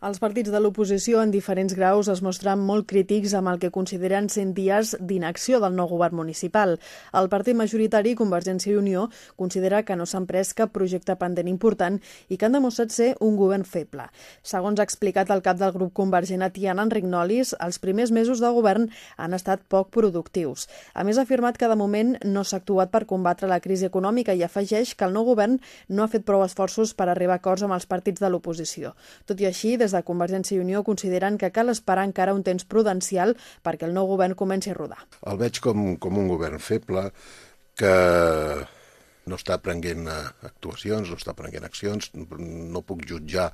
Els partits de l'oposició en diferents graus es mostren molt crítics amb el que consideren 100 dies d'inacció del nou govern municipal. El partit majoritari, Convergència i Unió, considera que no s'han pres cap projecte pendent important i que han demostrat ser un govern feble. Segons ha explicat el cap del grup convergent a Tiana, Enric Nolis, els primers mesos de govern han estat poc productius. A més, ha afirmat que de moment no s'ha actuat per combatre la crisi econòmica i afegeix que el nou govern no ha fet prou esforços per arribar a acords amb els partits de l'oposició. Tot i així, des des de Convergència i Unió consideren que cal esperar encara un temps prudencial perquè el nou govern comenci a rodar. El veig com, com un govern feble que no està prenent eh, actuacions, no està prenent accions, no puc jutjar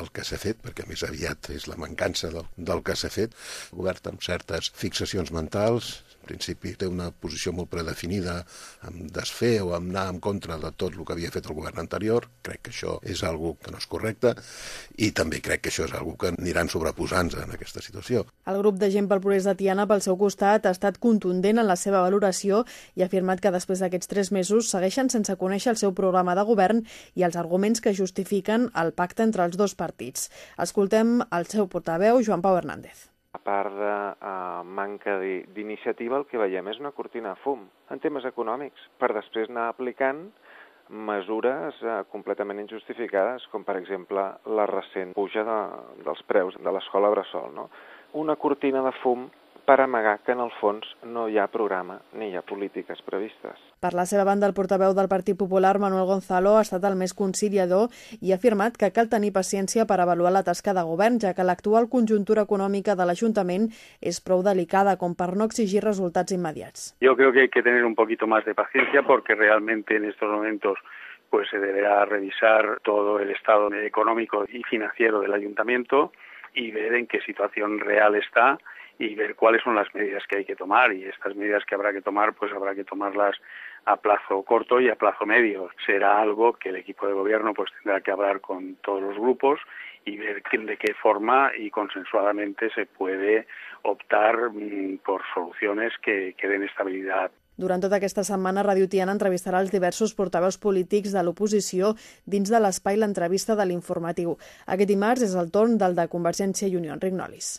el que s'ha fet, perquè més aviat és la mancança del, del que s'ha fet, obert amb certes fixacions mentals, en principi té una posició molt predefinida amb desfer o amb anar en contra de tot el que havia fet el govern anterior. Crec que això és algo que no és correcte i també crec que això és algo que aniran sobreposant-se en aquesta situació. El grup de gent pel progrés de Tiana, pel seu costat, ha estat contundent en la seva valoració i ha afirmat que després d'aquests tres mesos segueixen sense conèixer el seu programa de govern i els arguments que justifiquen el pacte entre els dos partits. Escoltem el seu portaveu, Joan Pau Hernández part de uh, manca d'iniciativa, el que veiem és una cortina de fum en temes econòmics, per després anar aplicant mesures uh, completament injustificades, com per exemple la recent puja de, dels preus de l'escola Bressol. No? Una cortina de fum per amagar que en el fons no hi ha programa ni hi ha polítiques previstes. Per la seva banda, el portaveu del Partit Popular, Manuel Gonzalo, ha estat el més conciliador i ha afirmat que cal tenir paciència per avaluar la tasca de govern, ja que l'actual conjuntura econòmica de l'Ajuntament és prou delicada com per no exigir resultats immediats. Yo creo que hay que tener un poquito más de paciencia porque realmente en estos momentos pues se deberá revisar todo el estado económico y financiero del ayuntamiento y ver en qué situación real está y ver cuáles son las medidas que hay que tomar y estas medidas que habrá que tomar pues habrá que tomarlas a plazo corto y a plazo medio. Será algo que el equipo de gobierno pues tendrá que hablar con todos los grupos y ver de qué forma y consensuadamente se puede optar mm, por soluciones que, que den estabilidad durant tota aquesta setmana, Radio Tiana entrevistarà els diversos portaveus polítics de l'oposició dins de l'espai l'entrevista de l'informatiu. Aquest dimarts és el torn del de Convergència i Unió, Enric Nolis.